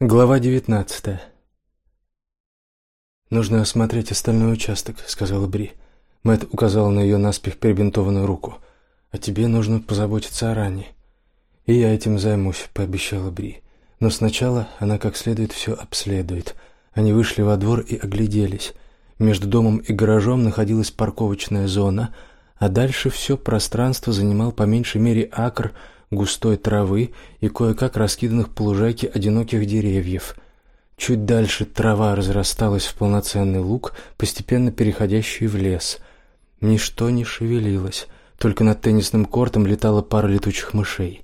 Глава девятнадцатая. «Нужно осмотреть остальной участок», — сказала Бри. Мэтт указал на ее наспех перебинтованную руку. «А тебе нужно позаботиться о ране». «И я этим займусь», — пообещала Бри. «Но сначала она как следует все обследует». Они вышли во двор и огляделись. Между домом и гаражом находилась парковочная зона, а дальше все пространство занимал по меньшей мере акр — густой травы и кое-как раскиданных по лужайке одиноких деревьев. Чуть дальше трава разрасталась в полноценный луг, постепенно переходящий в лес. Ничто не шевелилось, только над теннисным кортом летала пара летучих мышей.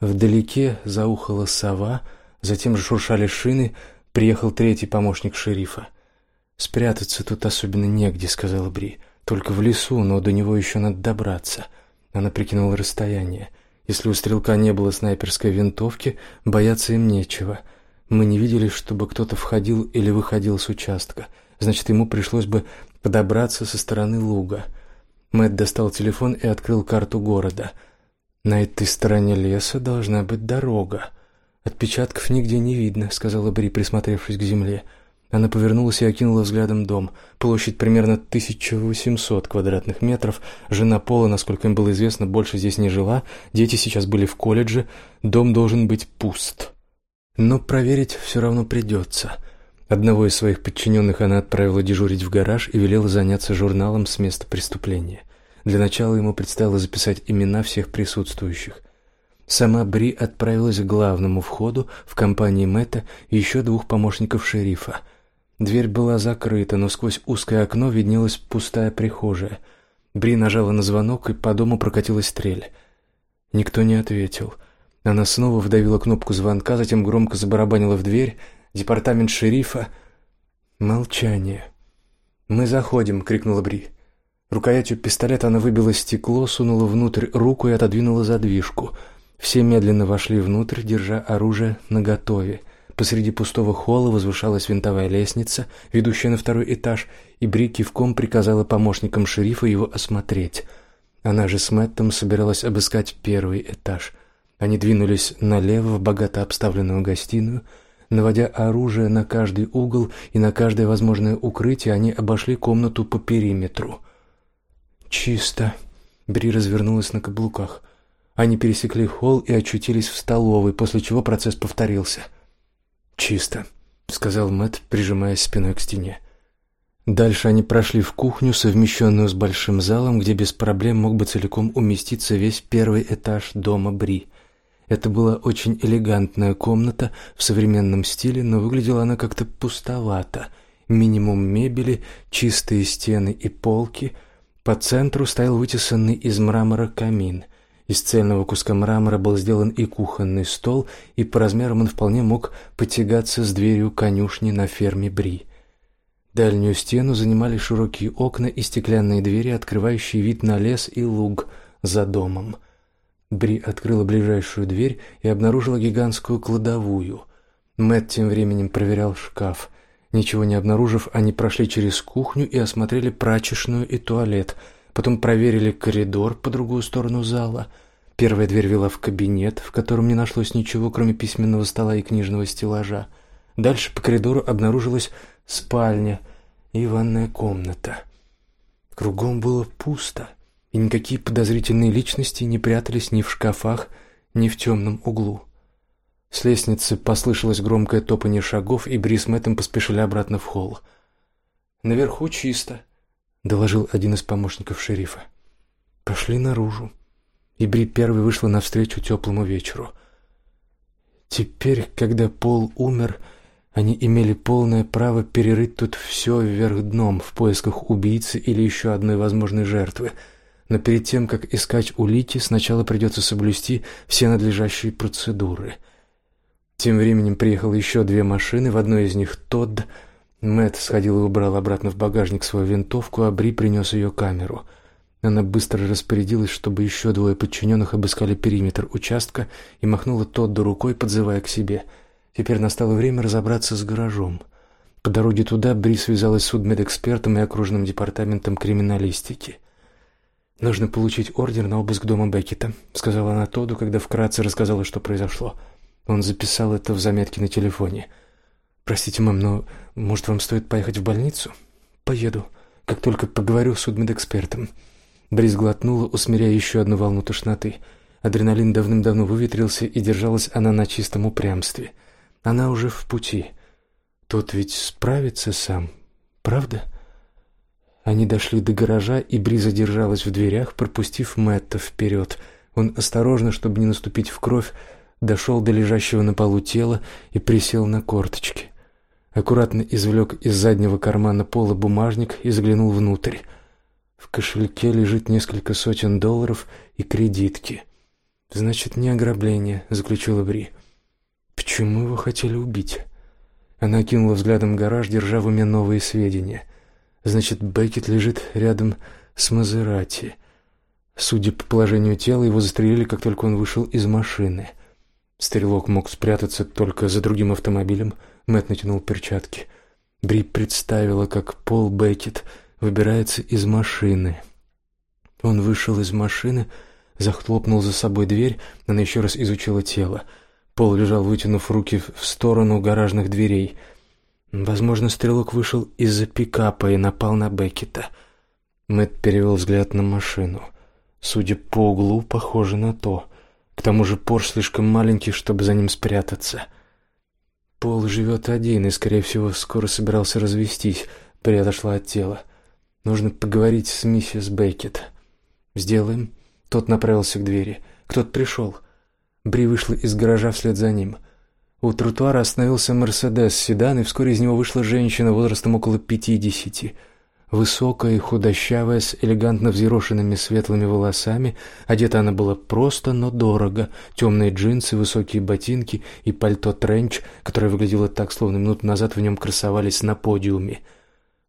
Вдалеке заухала сова, затем шуршали шины, приехал третий помощник шерифа. «Спрятаться тут особенно негде», — сказала Бри. «Только в лесу, но до него еще надо добраться». Она прикинула расстояние. Если у стрелка не было снайперской винтовки, бояться им нечего. Мы не видели, чтобы кто-то входил или выходил с участка. Значит, ему пришлось бы подобраться со стороны луга. Мэтт достал телефон и открыл карту города. На этой стороне леса должна быть дорога. Отпечатков нигде не видно, сказала Бри, присмотревшись к земле. Она повернулась и окинула взглядом дом. Площадь примерно 1800 квадратных метров. Жена Пола, насколько им было известно, больше здесь не жила. Дети сейчас были в колледже. Дом должен быть пуст. Но проверить все равно придется. Одного из своих подчиненных она отправила дежурить в гараж и велела заняться журналом с места преступления. Для начала ему предстояло записать имена всех присутствующих. Сама Бри отправилась к главному входу в компании Мэтта и еще двух помощников шерифа – Дверь была закрыта, но сквозь узкое окно виднелась пустая прихожая. Бри нажала на звонок, и по дому прокатилась стрель. Никто не ответил. Она снова вдавила кнопку звонка, затем громко забарабанила в дверь. Департамент шерифа. Молчание. «Мы заходим!» — крикнула Бри. Рукоятью пистолета она выбила стекло, сунула внутрь руку и отодвинула задвижку. Все медленно вошли внутрь, держа оружие наготове. Посреди пустого холла возвышалась винтовая лестница, ведущая на второй этаж, и Бри кивком приказала помощникам шерифа его осмотреть. Она же с Мэттом собиралась обыскать первый этаж. Они двинулись налево в богато обставленную гостиную. Наводя оружие на каждый угол и на каждое возможное укрытие, они обошли комнату по периметру. «Чисто», — Бри развернулась на каблуках. Они пересекли холл и очутились в столовой, после чего процесс повторился — «Чисто», — сказал Мэт, прижимаясь спиной к стене. Дальше они прошли в кухню, совмещенную с большим залом, где без проблем мог бы целиком уместиться весь первый этаж дома Бри. Это была очень элегантная комната в современном стиле, но выглядела она как-то пустовато. Минимум мебели, чистые стены и полки. По центру стоял вытесанный из мрамора камин. Из цельного куска мрамора был сделан и кухонный стол, и по размерам он вполне мог потягаться с дверью конюшни на ферме Бри. Дальнюю стену занимали широкие окна и стеклянные двери, открывающие вид на лес и луг за домом. Бри открыла ближайшую дверь и обнаружила гигантскую кладовую. Мэт тем временем проверял шкаф. Ничего не обнаружив, они прошли через кухню и осмотрели прачечную и туалет – Потом проверили коридор по другую сторону зала. Первая дверь вела в кабинет, в котором не нашлось ничего, кроме письменного стола и книжного стеллажа. Дальше по коридору обнаружилась спальня и ванная комната. Кругом было пусто, и никакие подозрительные личности не прятались ни в шкафах, ни в темном углу. С лестницы послышалось громкое топание шагов, и Брис Мэттом поспешили обратно в холл. «Наверху чисто», — доложил один из помощников шерифа. Пошли наружу, и Бри первой вышла навстречу теплому вечеру. Теперь, когда Пол умер, они имели полное право перерыть тут все вверх дном в поисках убийцы или еще одной возможной жертвы. Но перед тем, как искать улики, сначала придется соблюсти все надлежащие процедуры. Тем временем приехало еще две машины, в одной из них Тодд — Мэт сходил и убрал обратно в багажник свою винтовку, а Бри принес ее камеру. Она быстро распорядилась, чтобы еще двое подчиненных обыскали периметр участка и махнула Тодду рукой, подзывая к себе. Теперь настало время разобраться с гаражом. По дороге туда Бри связалась с судмедэкспертом и окружным департаментом криминалистики. «Нужно получить ордер на обыск дома Беккета», — сказала она Тодду, когда вкратце рассказала, что произошло. Он записал это в заметке на телефоне. «Простите, мам, но, может, вам стоит поехать в больницу?» «Поеду, как только поговорю с судмедэкспертом». Брис глотнула, усмиряя еще одну волну тошноты. Адреналин давным-давно выветрился, и держалась она на чистом упрямстве. Она уже в пути. Тот ведь справится сам, правда? Они дошли до гаража, и Бри задержалась в дверях, пропустив Мэтта вперед. Он осторожно, чтобы не наступить в кровь, дошел до лежащего на полу тела и присел на корточки. Аккуратно извлек из заднего кармана пола бумажник и заглянул внутрь. В кошельке лежит несколько сотен долларов и кредитки. Значит, не ограбление, заключила Бри. Почему его хотели убить? Она кинула взглядом гараж, держа в уме новые сведения. Значит, Беккет лежит рядом с Мазерати. Судя по положению тела, его застрелили, как только он вышел из машины. Стрелок мог спрятаться только за другим автомобилем. Мэтт натянул перчатки. Бри представила, как Пол Беккет выбирается из машины. Он вышел из машины, захлопнул за собой дверь, она еще раз изучила тело. Пол лежал, вытянув руки в сторону гаражных дверей — Возможно, стрелок вышел из-за пикапа и напал на Беккета. Мэтт перевел взгляд на машину. Судя по углу, похоже на то. К тому же Порш слишком маленький, чтобы за ним спрятаться. Пол живет один и, скорее всего, скоро собирался развестись. При отошла от тела. Нужно поговорить с миссис Беккет. Сделаем. Тот направился к двери. Кто-то пришел. Бри вышла из гаража вслед за ним. — у тротуара остановился Мерседес седан, и вскоре из него вышла женщина возрастом около пятидесяти. Высокая и худощавая, с элегантно взъерошенными светлыми волосами, одета она была просто, но дорого. Темные джинсы, высокие ботинки и пальто-тренч, которое выглядело так, словно минуту назад в нем красовались на подиуме.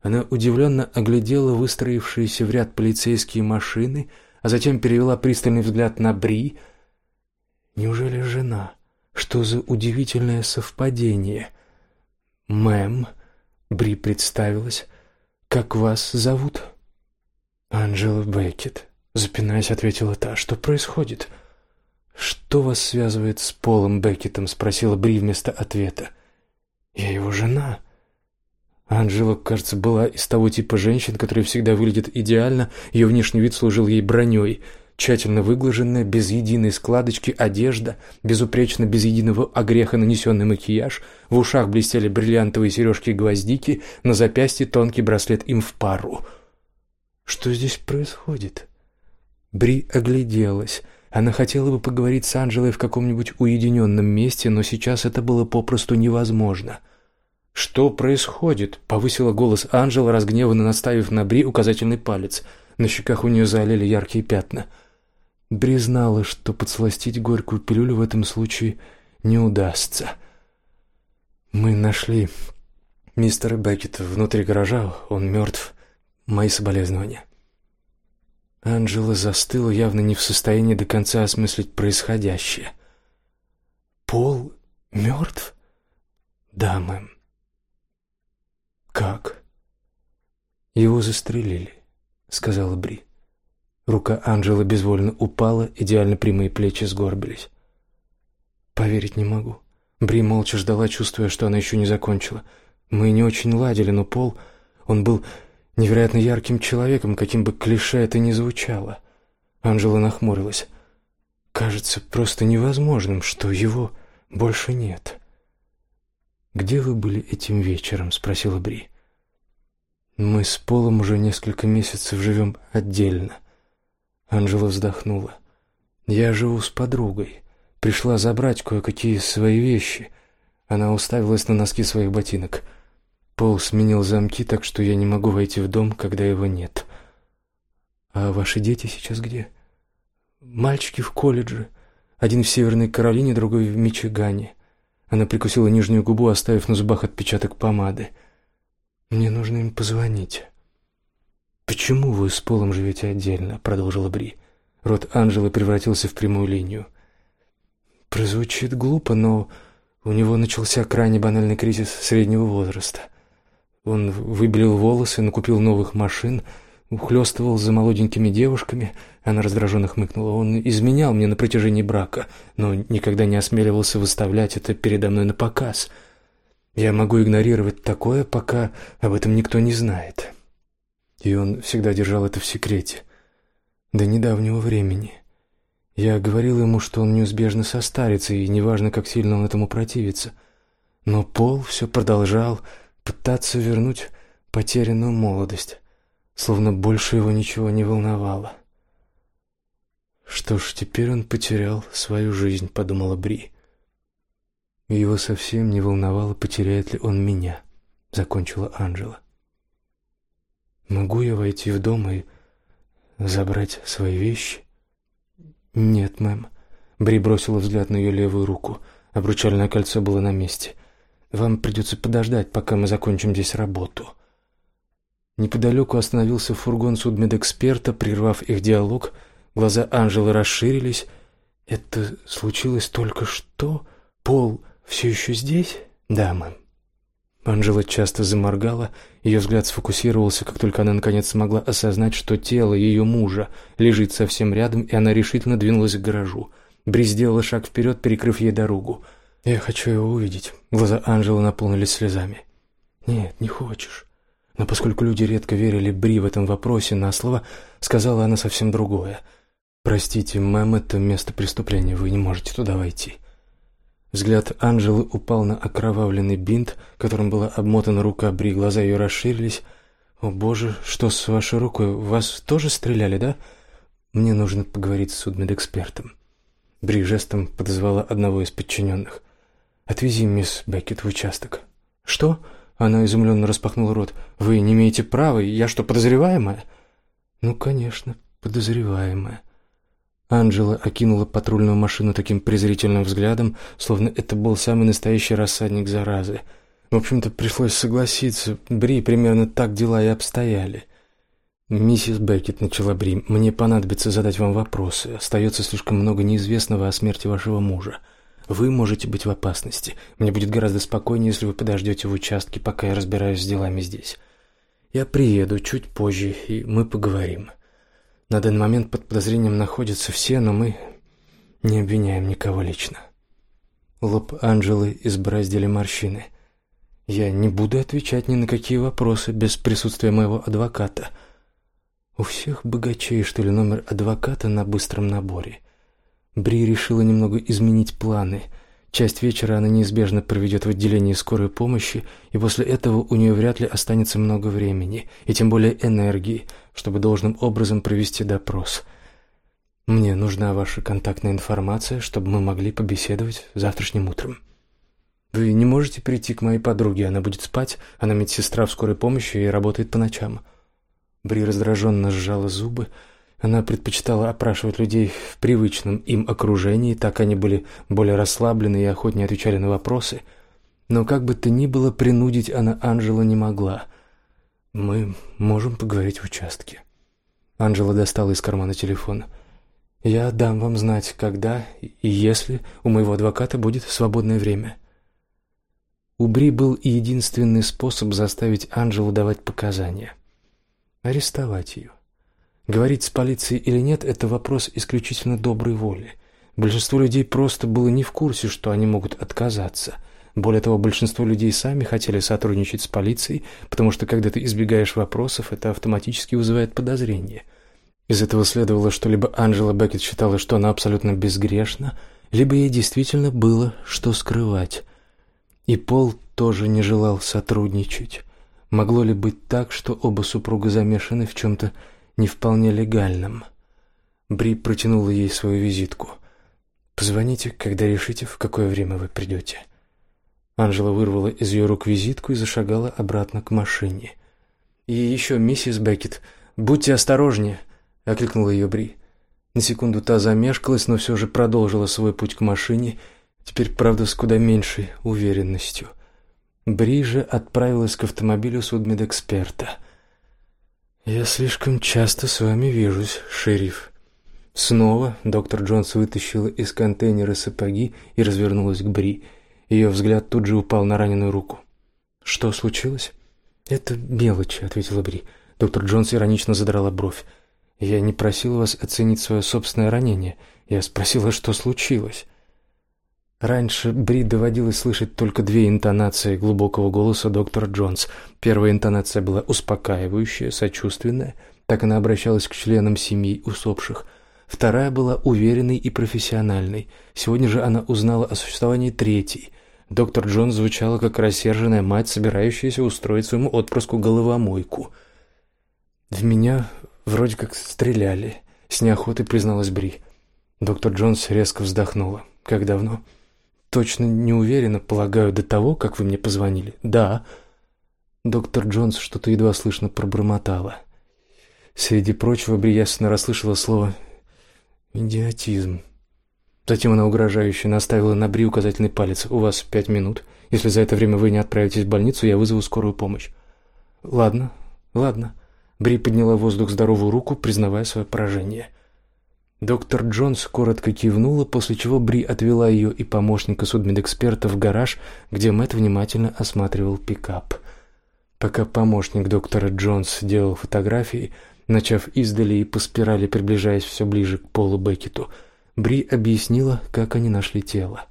Она удивленно оглядела выстроившиеся в ряд полицейские машины, а затем перевела пристальный взгляд на Бри. Неужели жена? Что за удивительное совпадение? Мэм, Бри представилась. Как вас зовут? Анжела Беккет. Запинаясь, ответила та. Что происходит? Что вас связывает с Полом Беккетом? Спросила Бри вместо ответа. Я его жена. Анжела, кажется, была из того типа женщин, которые всегда выглядят идеально. Ее внешний вид служил ей броней — тщательно выглаженная, без единой складочки одежда, безупречно без единого огреха нанесенный макияж, в ушах блестели бриллиантовые сережки-гвоздики, на запястье тонкий браслет им в пару. Что здесь происходит? Бри огляделась. Она хотела бы поговорить с Анжелой в каком-нибудь уединенном месте, но сейчас это было попросту невозможно. «Что происходит?» — повысила голос Анжела, разгневанно наставив на Бри указательный палец. На щеках у нее залили яркие пятна — знала, что подсластить горькую пилюлю в этом случае не удастся. Мы нашли мистера Беккета внутри гаража, он мертв. Мои соболезнования. Анжела застыла, явно не в состоянии до конца осмыслить происходящее. Пол мертв? Да, мэм. Как? Его застрелили, сказала Бри. Рука Анжелы безвольно упала, идеально прямые плечи сгорбились. Поверить не могу. Бри молча ждала, чувствуя, что она еще не закончила. Мы не очень ладили, но Пол, он был невероятно ярким человеком, каким бы клише это ни звучало. Анжела нахмурилась. Кажется просто невозможным, что его больше нет. Где вы были этим вечером, спросила Бри. Мы с Полом уже несколько месяцев живем отдельно. Анжела вздохнула. «Я живу с подругой. Пришла забрать кое-какие свои вещи». Она уставилась на носки своих ботинок. Пол сменил замки, так что я не могу войти в дом, когда его нет. «А ваши дети сейчас где?» «Мальчики в колледже. Один в Северной Каролине, другой в Мичигане». Она прикусила нижнюю губу, оставив на зубах отпечаток помады. «Мне нужно им позвонить». «Почему вы с Полом живете отдельно?» — продолжила Бри. Рот Анжелы превратился в прямую линию. Прозвучит глупо, но у него начался крайне банальный кризис среднего возраста. Он выбелил волосы, накупил новых машин, ухлёстывал за молоденькими девушками. Она раздраженно хмыкнула. Он изменял мне на протяжении брака, но никогда не осмеливался выставлять это передо мной на показ. Я могу игнорировать такое, пока об этом никто не знает. И он всегда держал это в секрете. До недавнего времени. Я говорил ему, что он неизбежно состарится, и неважно, как сильно он этому противится. Но Пол все продолжал пытаться вернуть потерянную молодость, словно больше его ничего не волновало. Что ж, теперь он потерял свою жизнь, подумала Бри. Его совсем не волновало, потеряет ли он меня, закончила Анжела. Могу я войти в дом и забрать свои вещи? Нет, мэм. Бри бросила взгляд на ее левую руку. Обручальное кольцо было на месте. Вам придется подождать, пока мы закончим здесь работу. Неподалеку остановился фургон судмедэксперта, прервав их диалог. Глаза Анжелы расширились. Это случилось только что? Пол все еще здесь? Да, мэм. Анжела часто заморгала, ее взгляд сфокусировался, как только она наконец смогла осознать, что тело ее мужа лежит совсем рядом, и она решительно двинулась к гаражу. Бри сделала шаг вперед, перекрыв ей дорогу. «Я хочу его увидеть». Глаза Анжелы наполнились слезами. «Нет, не хочешь». Но поскольку люди редко верили Бри в этом вопросе на слово, сказала она совсем другое. «Простите, мэм, это место преступления, вы не можете туда войти». Взгляд Анжелы упал на окровавленный бинт, которым была обмотана рука Бри, глаза ее расширились. «О, боже, что с вашей рукой? Вас тоже стреляли, да? Мне нужно поговорить с судмедэкспертом». Бри жестом подозвала одного из подчиненных. «Отвези мисс Беккет в участок». «Что?» Она изумленно распахнула рот. «Вы не имеете права? Я что, подозреваемая?» «Ну, конечно, подозреваемая». Анжела окинула патрульную машину таким презрительным взглядом, словно это был самый настоящий рассадник заразы. В общем-то, пришлось согласиться. Бри, примерно так дела и обстояли. «Миссис Беккет», — начала Бри, — «мне понадобится задать вам вопросы. Остается слишком много неизвестного о смерти вашего мужа. Вы можете быть в опасности. Мне будет гораздо спокойнее, если вы подождете в участке, пока я разбираюсь с делами здесь. Я приеду чуть позже, и мы поговорим». На данный момент под подозрением находятся все, но мы не обвиняем никого лично. Лоб Анжелы избраздили морщины. Я не буду отвечать ни на какие вопросы без присутствия моего адвоката. У всех богачей, что ли, номер адвоката на быстром наборе. Бри решила немного изменить планы — Часть вечера она неизбежно проведет в отделении скорой помощи, и после этого у нее вряд ли останется много времени, и тем более энергии, чтобы должным образом провести допрос. Мне нужна ваша контактная информация, чтобы мы могли побеседовать завтрашним утром. Вы не можете прийти к моей подруге, она будет спать, она медсестра в скорой помощи и работает по ночам. Бри раздраженно сжала зубы, она предпочитала опрашивать людей в привычном им окружении, так они были более расслаблены и охотнее отвечали на вопросы. Но как бы то ни было, принудить она Анжела не могла. «Мы можем поговорить в участке». Анжела достала из кармана телефон. «Я дам вам знать, когда и если у моего адвоката будет свободное время». У Бри был единственный способ заставить Анжелу давать показания — арестовать ее. Говорить с полицией или нет это вопрос исключительно доброй воли. Большинство людей просто было не в курсе, что они могут отказаться. Более того, большинство людей сами хотели сотрудничать с полицией, потому что когда ты избегаешь вопросов, это автоматически вызывает подозрения. Из этого следовало, что либо Анжела Беккет считала, что она абсолютно безгрешна, либо ей действительно было что скрывать. И Пол тоже не желал сотрудничать. Могло ли быть так, что оба супруга замешаны в чем-то не вполне легальным. Бри протянула ей свою визитку. Позвоните, когда решите, в какое время вы придете». Анжела вырвала из ее рук визитку и зашагала обратно к машине. «И еще, миссис Беккет, будьте осторожнее!» — окликнула ее Бри. На секунду та замешкалась, но все же продолжила свой путь к машине, теперь, правда, с куда меньшей уверенностью. Бри же отправилась к автомобилю судмедэксперта — «Я слишком часто с вами вижусь, шериф». Снова доктор Джонс вытащила из контейнера сапоги и развернулась к Бри. Ее взгляд тут же упал на раненую руку. «Что случилось?» «Это мелочи», — ответила Бри. Доктор Джонс иронично задрала бровь. «Я не просил вас оценить свое собственное ранение. Я спросила, что случилось». Раньше Бри доводилось слышать только две интонации глубокого голоса доктора Джонс. Первая интонация была успокаивающая, сочувственная, так она обращалась к членам семьи усопших. Вторая была уверенной и профессиональной. Сегодня же она узнала о существовании третьей. Доктор Джонс звучала как рассерженная мать, собирающаяся устроить своему отпрыску головомойку. В меня вроде как стреляли, с неохотой призналась Бри. Доктор Джонс резко вздохнула. Как давно? Точно не уверена, полагаю, до того, как вы мне позвонили. Да. Доктор Джонс что-то едва слышно пробормотала. Среди прочего Бри ясно расслышала слово идиотизм. Затем она угрожающе наставила на Бри указательный палец. У вас пять минут. Если за это время вы не отправитесь в больницу, я вызову скорую помощь. Ладно, ладно. Бри подняла в воздух здоровую руку, признавая свое поражение. Доктор Джонс коротко кивнула, после чего Бри отвела ее и помощника судмедэксперта в гараж, где Мэтт внимательно осматривал пикап. Пока помощник доктора Джонс делал фотографии, начав издали и по спирали приближаясь все ближе к Полу Беккету, Бри объяснила, как они нашли тело.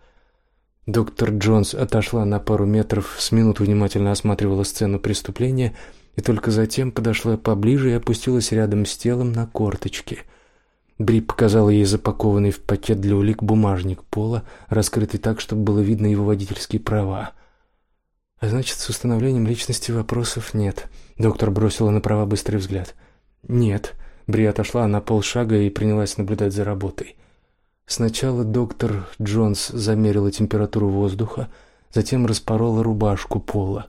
Доктор Джонс отошла на пару метров, с минут внимательно осматривала сцену преступления и только затем подошла поближе и опустилась рядом с телом на корточки – Бри показала ей запакованный в пакет для улик бумажник Пола, раскрытый так, чтобы было видно его водительские права. А значит, с установлением личности вопросов нет. Доктор бросила на права быстрый взгляд. Нет. Бри отошла на полшага и принялась наблюдать за работой. Сначала доктор Джонс замерила температуру воздуха, затем распорола рубашку Пола.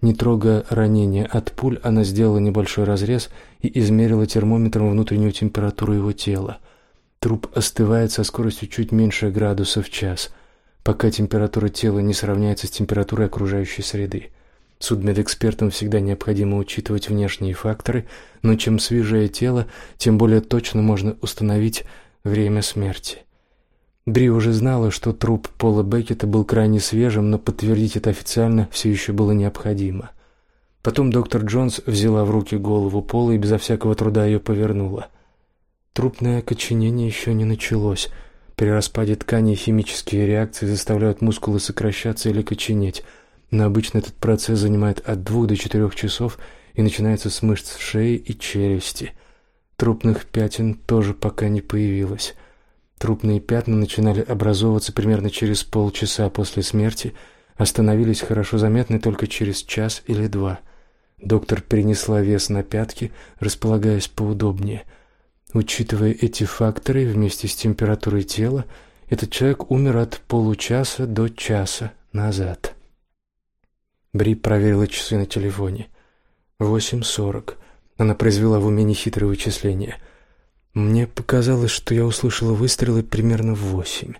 Не трогая ранения от пуль, она сделала небольшой разрез и измерила термометром внутреннюю температуру его тела. Труп остывает со скоростью чуть меньше градуса в час, пока температура тела не сравняется с температурой окружающей среды. Судмедэкспертам всегда необходимо учитывать внешние факторы, но чем свежее тело, тем более точно можно установить время смерти. Бри уже знала, что труп Пола Беккета был крайне свежим, но подтвердить это официально все еще было необходимо. Потом доктор Джонс взяла в руки голову Пола и безо всякого труда ее повернула. Трупное окоченение еще не началось. При распаде тканей химические реакции заставляют мускулы сокращаться или коченеть. Но обычно этот процесс занимает от двух до четырех часов и начинается с мышц шеи и челюсти. Трупных пятен тоже пока не появилось. Трупные пятна начинали образовываться примерно через полчаса после смерти, остановились хорошо заметны только через час или два. Доктор перенесла вес на пятки, располагаясь поудобнее. Учитывая эти факторы вместе с температурой тела, этот человек умер от получаса до часа назад. Бри проверила часы на телефоне. Восемь сорок. Она произвела в уме нехитрое вычисление – мне показалось, что я услышала выстрелы примерно в восемь.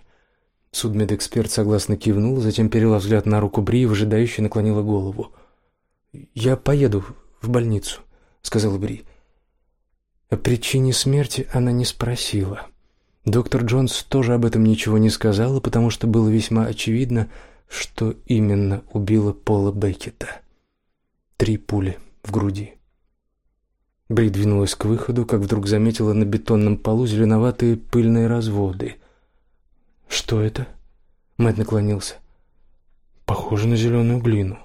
Судмедэксперт согласно кивнул, затем перевела взгляд на руку Бри и выжидающе наклонила голову. «Я поеду в больницу», — сказала Бри. О причине смерти она не спросила. Доктор Джонс тоже об этом ничего не сказала, потому что было весьма очевидно, что именно убило Пола Беккета. Три пули в груди. Бри двинулась к выходу, как вдруг заметила на бетонном полу зеленоватые пыльные разводы. «Что это?» Мэтт наклонился. «Похоже на зеленую глину».